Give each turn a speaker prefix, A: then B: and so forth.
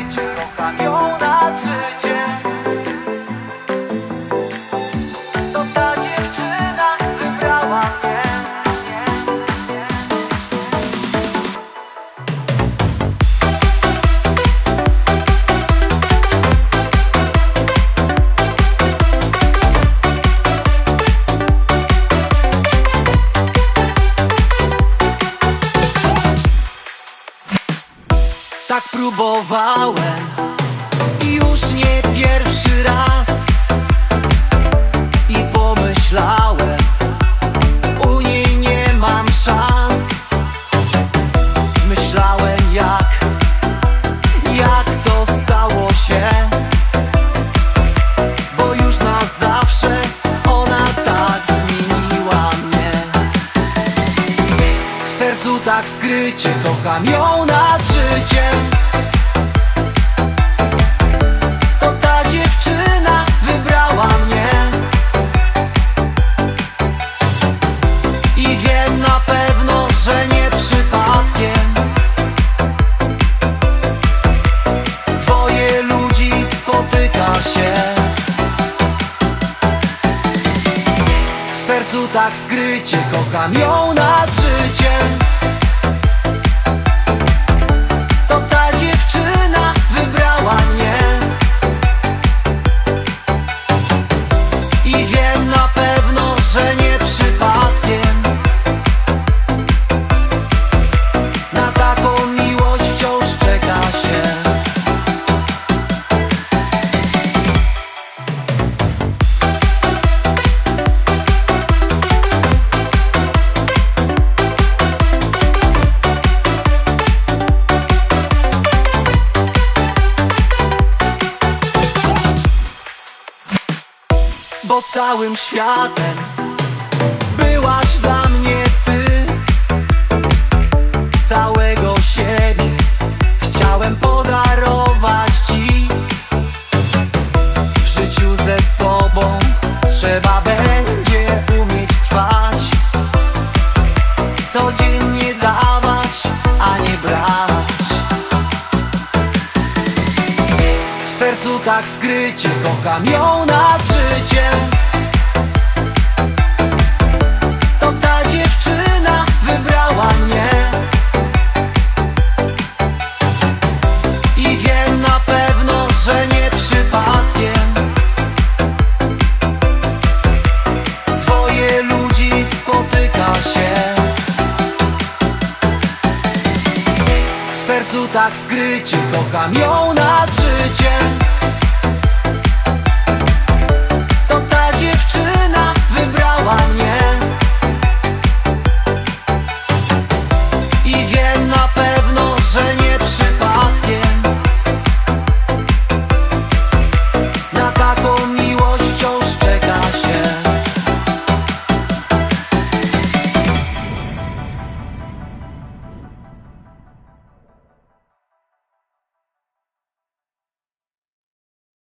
A: skrycie Tak próbowałem. Już nie pierwszy raz sercu tak skrycie Kocham ją nad życiem. To ta dziewczyna wybrała mnie. I wiem na pewno, że nie przypadkiem. Twoje ludzi spotyka się tak skrycie Kocham ją nad życiem Bo całym światem byłaś dla mnie ty. Całego siebie chciałem podarować ci. W życiu ze sobą trzeba będzie umieć trwać. Codziennie dawać, a nie brać sercu tak skrycie kocham ją nad życiem tak skrycie Kocham ją nad życiem